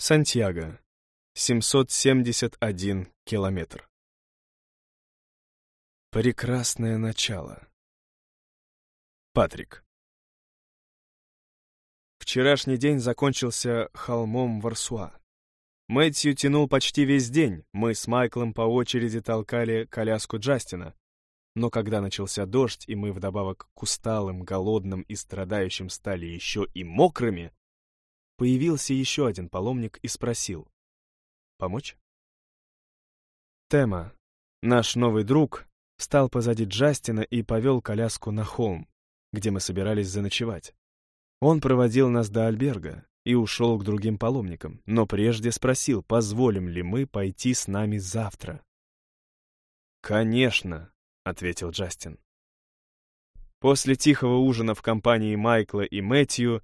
Сантьяго. 771 километр. Прекрасное начало. Патрик. Вчерашний день закончился холмом Варсуа. Мэтью тянул почти весь день, мы с Майклом по очереди толкали коляску Джастина. Но когда начался дождь, и мы вдобавок к усталым, голодным и страдающим стали еще и мокрыми, появился еще один паломник и спросил. «Помочь?» Тема, наш новый друг, встал позади Джастина и повел коляску на холм, где мы собирались заночевать. Он проводил нас до альберга и ушел к другим паломникам, но прежде спросил, позволим ли мы пойти с нами завтра. «Конечно», — ответил Джастин. После тихого ужина в компании Майкла и Мэтью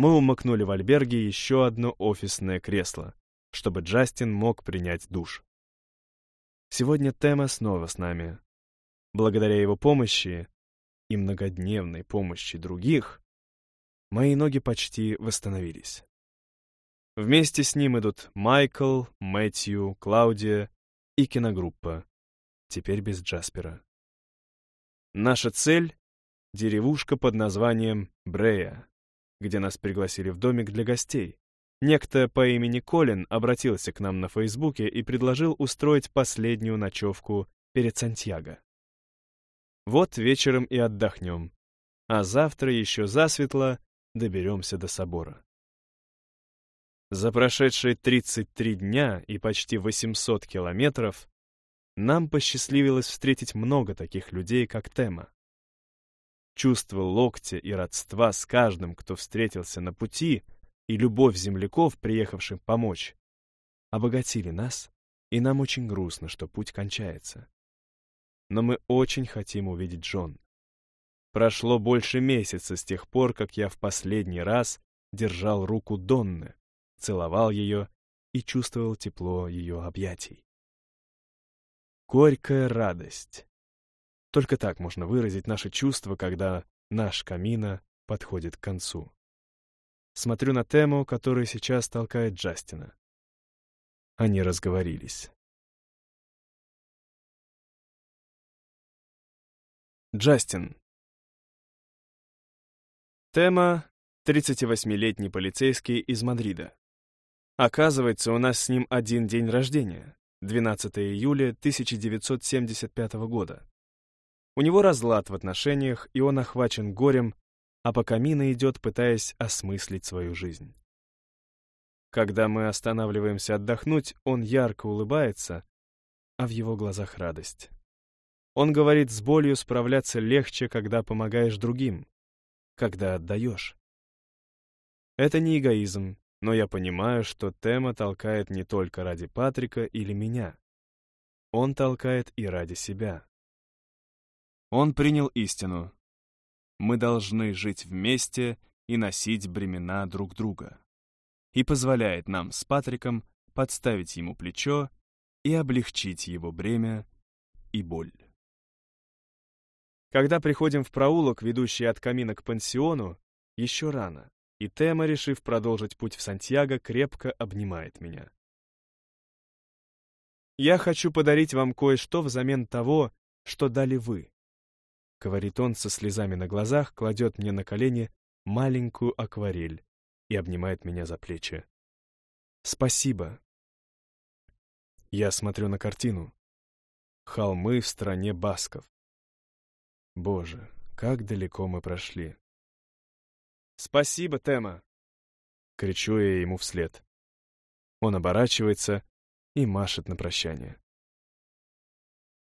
мы умыкнули в альберге еще одно офисное кресло, чтобы Джастин мог принять душ. Сегодня Тема снова с нами. Благодаря его помощи и многодневной помощи других, мои ноги почти восстановились. Вместе с ним идут Майкл, Мэтью, Клаудия и киногруппа, теперь без Джаспера. Наша цель — деревушка под названием Брея, где нас пригласили в домик для гостей. Некто по имени Колин обратился к нам на Фейсбуке и предложил устроить последнюю ночевку перед Сантьяго. Вот вечером и отдохнем, а завтра еще засветло доберемся до собора. За прошедшие 33 дня и почти 800 километров нам посчастливилось встретить много таких людей, как Тема. Чувство локтя и родства с каждым, кто встретился на пути, и любовь земляков, приехавших помочь, обогатили нас, и нам очень грустно, что путь кончается. Но мы очень хотим увидеть Джон. Прошло больше месяца с тех пор, как я в последний раз держал руку Донны, целовал ее и чувствовал тепло ее объятий. Горькая радость. Только так можно выразить наши чувства, когда наш камина подходит к концу. Смотрю на Тему, который сейчас толкает Джастина. Они разговорились. Джастин. Тема — 38-летний полицейский из Мадрида. Оказывается, у нас с ним один день рождения, 12 июля 1975 года. У него разлад в отношениях, и он охвачен горем, а по камину идет, пытаясь осмыслить свою жизнь. Когда мы останавливаемся отдохнуть, он ярко улыбается, а в его глазах радость. Он говорит, с болью справляться легче, когда помогаешь другим, когда отдаешь. Это не эгоизм, но я понимаю, что Тема толкает не только ради Патрика или меня. Он толкает и ради себя. Он принял истину. Мы должны жить вместе и носить бремена друг друга. И позволяет нам с Патриком подставить ему плечо и облегчить его бремя и боль. Когда приходим в проулок, ведущий от камина к пансиону, еще рано, и Тема, решив продолжить путь в Сантьяго, крепко обнимает меня. «Я хочу подарить вам кое-что взамен того, что дали вы», — говорит он со слезами на глазах, кладет мне на колени маленькую акварель и обнимает меня за плечи. «Спасибо». Я смотрю на картину. Холмы в стране басков. Боже, как далеко мы прошли. «Спасибо, Тема!» Кричу я ему вслед. Он оборачивается и машет на прощание.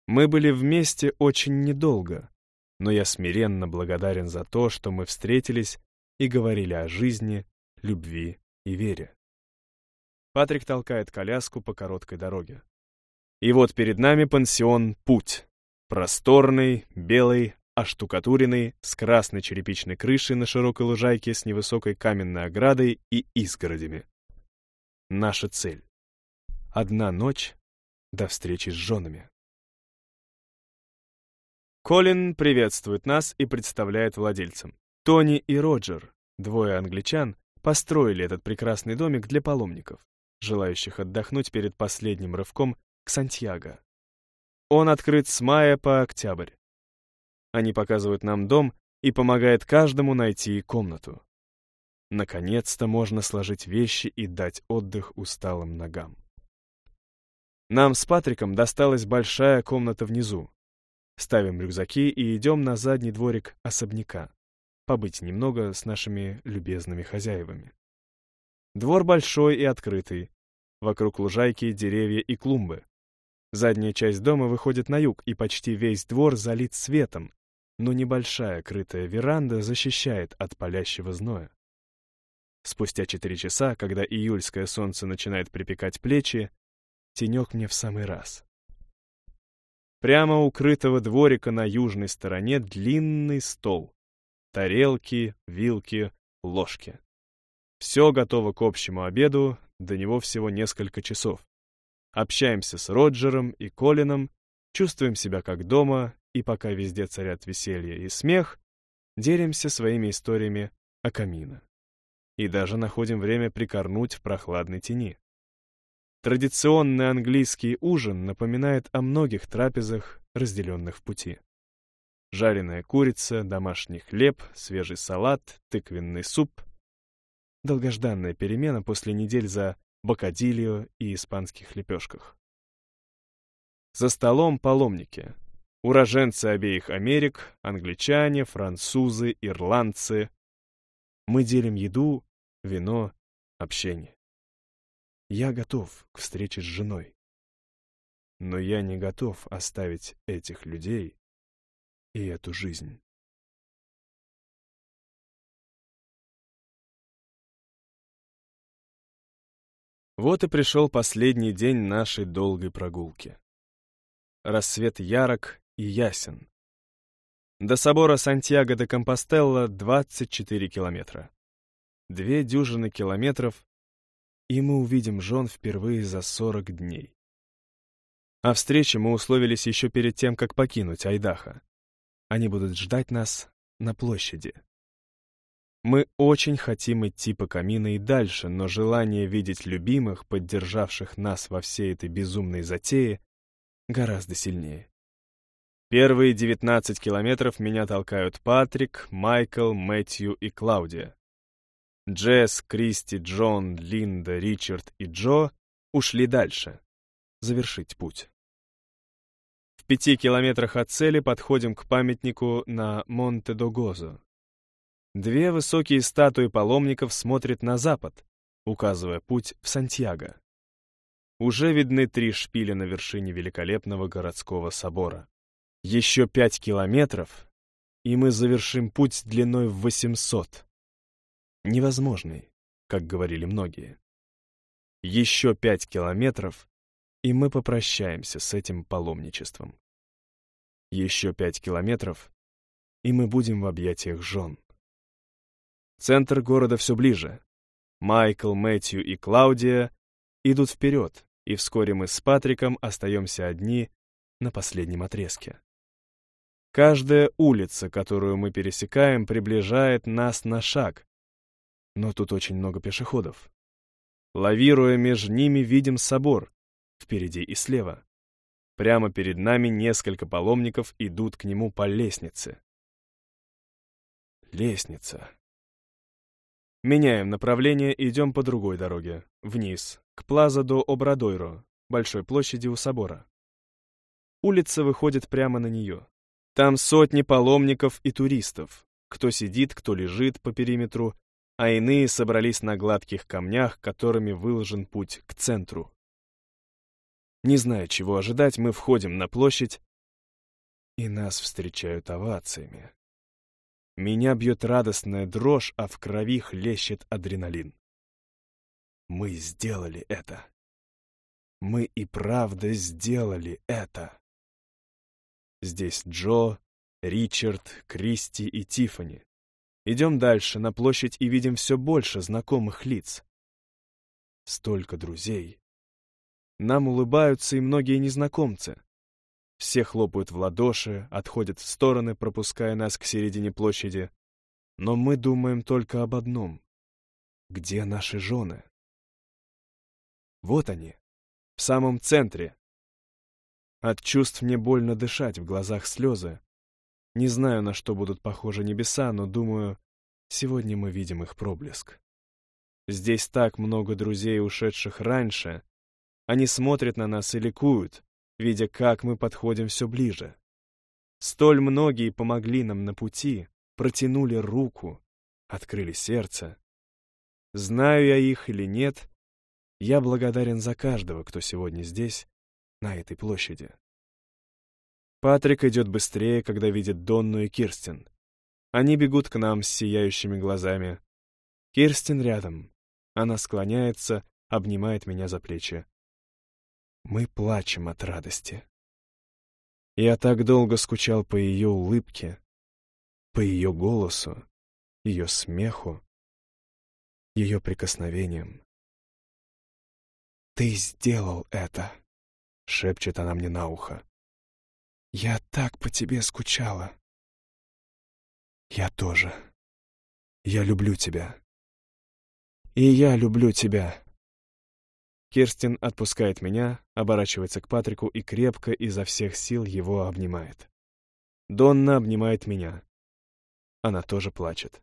Мы были вместе очень недолго, но я смиренно благодарен за то, что мы встретились и говорили о жизни, любви и вере. Патрик толкает коляску по короткой дороге. И вот перед нами пансион «Путь». Просторный, белый, оштукатуренный, с красной черепичной крышей на широкой лужайке с невысокой каменной оградой и изгородями. Наша цель. Одна ночь до встречи с женами. Колин приветствует нас и представляет владельцам. Тони и Роджер, двое англичан, построили этот прекрасный домик для паломников. желающих отдохнуть перед последним рывком к Сантьяго. Он открыт с мая по октябрь. Они показывают нам дом и помогают каждому найти комнату. Наконец-то можно сложить вещи и дать отдых усталым ногам. Нам с Патриком досталась большая комната внизу. Ставим рюкзаки и идем на задний дворик особняка, побыть немного с нашими любезными хозяевами. Двор большой и открытый. Вокруг лужайки, деревья и клумбы. Задняя часть дома выходит на юг, и почти весь двор залит светом, но небольшая крытая веранда защищает от палящего зноя. Спустя четыре часа, когда июльское солнце начинает припекать плечи, тенек мне в самый раз. Прямо у крытого дворика на южной стороне длинный стол. Тарелки, вилки, ложки. Все готово к общему обеду, до него всего несколько часов. Общаемся с Роджером и Колином, чувствуем себя как дома, и пока везде царят веселье и смех, делимся своими историями о камина. И даже находим время прикорнуть в прохладной тени. Традиционный английский ужин напоминает о многих трапезах, разделенных в пути. Жареная курица, домашний хлеб, свежий салат, тыквенный суп. Долгожданная перемена после недель за бокадильо и испанских лепешках. За столом паломники. Уроженцы обеих Америк, англичане, французы, ирландцы. Мы делим еду, вино, общение. Я готов к встрече с женой. Но я не готов оставить этих людей и эту жизнь. Вот и пришел последний день нашей долгой прогулки. Рассвет ярок и ясен. До собора Сантьяго де Компостелло 24 километра. Две дюжины километров и мы увидим жен впервые за 40 дней. О встрече мы условились еще перед тем, как покинуть Айдаха. Они будут ждать нас на площади. Мы очень хотим идти по камину и дальше, но желание видеть любимых, поддержавших нас во всей этой безумной затее, гораздо сильнее. Первые 19 километров меня толкают Патрик, Майкл, Мэтью и Клаудия. Джесс, Кристи, Джон, Линда, Ричард и Джо ушли дальше, завершить путь. В пяти километрах от цели подходим к памятнику на Монте-до-Гозо. Две высокие статуи паломников смотрят на запад, указывая путь в Сантьяго. Уже видны три шпиля на вершине великолепного городского собора. Еще пять километров, и мы завершим путь длиной в 800 невозможный, как говорили многие. Еще пять километров, и мы попрощаемся с этим паломничеством. Еще пять километров, и мы будем в объятиях жен. Центр города все ближе. Майкл, Мэтью и Клаудия идут вперед, и вскоре мы с Патриком остаемся одни на последнем отрезке. Каждая улица, которую мы пересекаем, приближает нас на шаг, но тут очень много пешеходов. Лавируя между ними, видим собор, впереди и слева. Прямо перед нами несколько паломников идут к нему по лестнице. Лестница. Меняем направление, идем по другой дороге, вниз, к Плаза до Обрадойро, большой площади у собора. Улица выходит прямо на нее. Там сотни паломников и туристов. Кто сидит, кто лежит по периметру, а иные собрались на гладких камнях, которыми выложен путь к центру. Не зная, чего ожидать, мы входим на площадь, и нас встречают овациями. Меня бьет радостная дрожь, а в крови хлещет адреналин. Мы сделали это. Мы и правда сделали это. Здесь Джо, Ричард, Кристи и Тиффани. Идем дальше, на площадь, и видим все больше знакомых лиц. Столько друзей. Нам улыбаются и многие незнакомцы. Все хлопают в ладоши, отходят в стороны, пропуская нас к середине площади. Но мы думаем только об одном. Где наши жены? Вот они, в самом центре. От чувств мне больно дышать, в глазах слезы. Не знаю, на что будут похожи небеса, но думаю, сегодня мы видим их проблеск. Здесь так много друзей, ушедших раньше. Они смотрят на нас и ликуют, видя, как мы подходим все ближе. Столь многие помогли нам на пути, протянули руку, открыли сердце. Знаю я их или нет, я благодарен за каждого, кто сегодня здесь, на этой площади. Патрик идет быстрее, когда видит Донну и Кирстин. Они бегут к нам с сияющими глазами. Кирстин рядом. Она склоняется, обнимает меня за плечи. Мы плачем от радости. Я так долго скучал по ее улыбке, по ее голосу, ее смеху, ее прикосновениям. «Ты сделал это!» — шепчет она мне на ухо. «Я так по тебе скучала!» «Я тоже. Я люблю тебя. И я люблю тебя!» Кирстин отпускает меня, оборачивается к Патрику и крепко изо всех сил его обнимает. Донна обнимает меня. Она тоже плачет.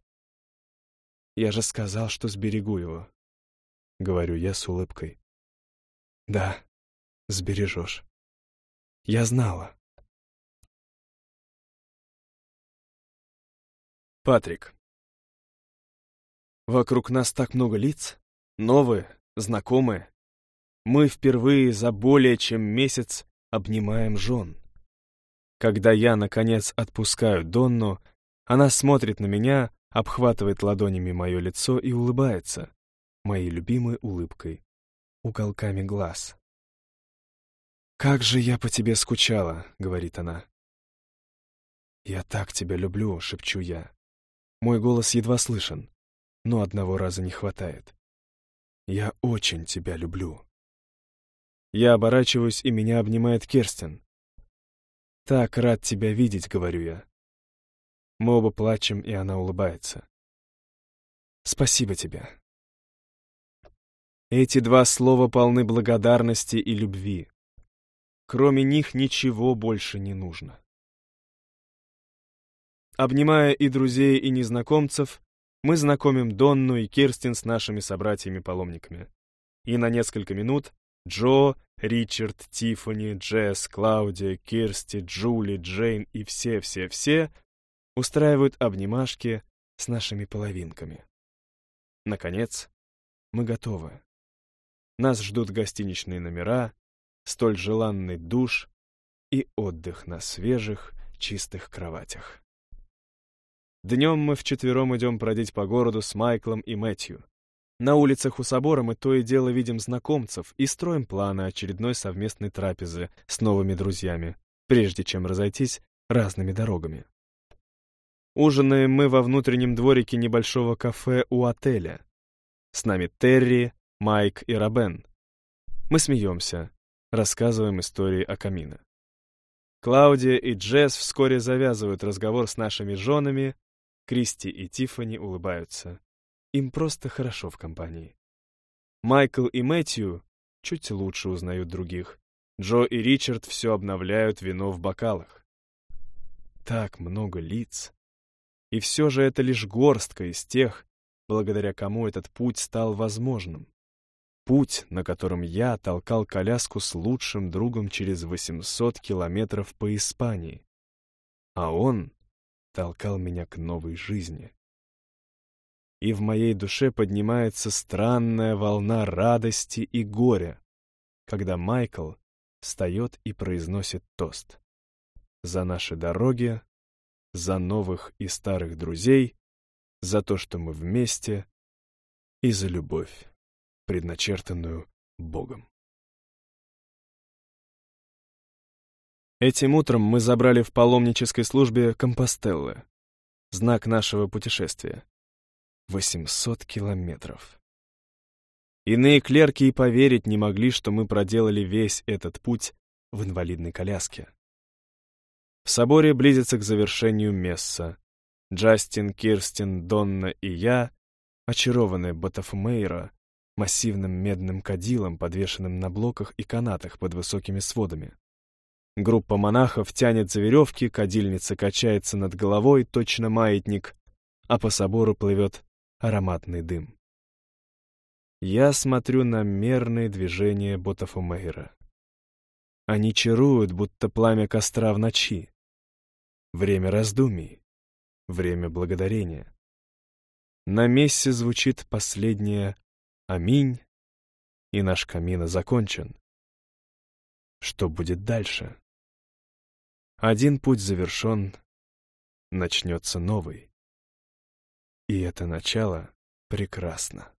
«Я же сказал, что сберегу его», — говорю я с улыбкой. Да, сбережешь. Я знала. Патрик. Вокруг нас так много лиц, новые, знакомые. Мы впервые за более чем месяц обнимаем жен. Когда я, наконец, отпускаю Донну, она смотрит на меня, обхватывает ладонями мое лицо и улыбается, моей любимой улыбкой уголками глаз. «Как же я по тебе скучала», — говорит она. «Я так тебя люблю», — шепчу я. Мой голос едва слышен, но одного раза не хватает. «Я очень тебя люблю». Я оборачиваюсь, и меня обнимает Керстин. «Так рад тебя видеть», — говорю я. Мы оба плачем, и она улыбается. «Спасибо тебе», эти два слова полны благодарности и любви. Кроме них ничего больше не нужно. Обнимая и друзей, и незнакомцев, мы знакомим Донну и Кирстин с нашими собратьями-паломниками. И на несколько минут Джо, Ричард, Тиффани, Джесс, Клаудия, Кирсти, Джули, Джейн и все-все-все устраивают обнимашки с нашими половинками. Наконец, мы готовы. Нас ждут гостиничные номера, столь желанный душ и отдых на свежих, чистых кроватях. Днем мы вчетвером идем бродить по городу с Майклом и Мэтью. На улицах у собора мы то и дело видим знакомцев и строим планы очередной совместной трапезы с новыми друзьями, прежде чем разойтись разными дорогами. Ужинаем мы во внутреннем дворике небольшого кафе у отеля. С нами Терри, Майк и Робен. Мы смеемся, рассказываем истории о камина. Клаудия и Джесс вскоре завязывают разговор с нашими женами, Кристи и Тиффани улыбаются. Им просто хорошо в компании. Майкл и Мэтью чуть лучше узнают других. Джо и Ричард все обновляют вино в бокалах. Так много лиц. И все же это лишь горстка из тех, благодаря кому этот путь стал возможным. Путь, на котором я толкал коляску с лучшим другом через 800 километров по Испании. А он толкал меня к новой жизни. И в моей душе поднимается странная волна радости и горя, когда Майкл встает и произносит тост. За наши дороги, за новых и старых друзей, за то, что мы вместе, и за любовь предначертанную Богом. Этим утром мы забрали в паломнической службе Компостеллы, знак нашего путешествия. 800 километров. Иные клерки и поверить не могли, что мы проделали весь этот путь в инвалидной коляске. В соборе близится к завершению месса. Джастин, Кирстин, Донна и я, очарованные Батафмейра, массивным медным кадилом, подвешенным на блоках и канатах под высокими сводами. Группа монахов тянет за веревки, кадильница качается над головой, точно маятник, а по собору плывет ароматный дым. Я смотрю на мерные движения Ботафумейра. Они чаруют, будто пламя костра в ночи. Время раздумий, время благодарения. На мессе звучит последнее «Аминь», и наш камин закончен. Что будет дальше? Один путь завершен, начнется новый. И это начало прекрасно.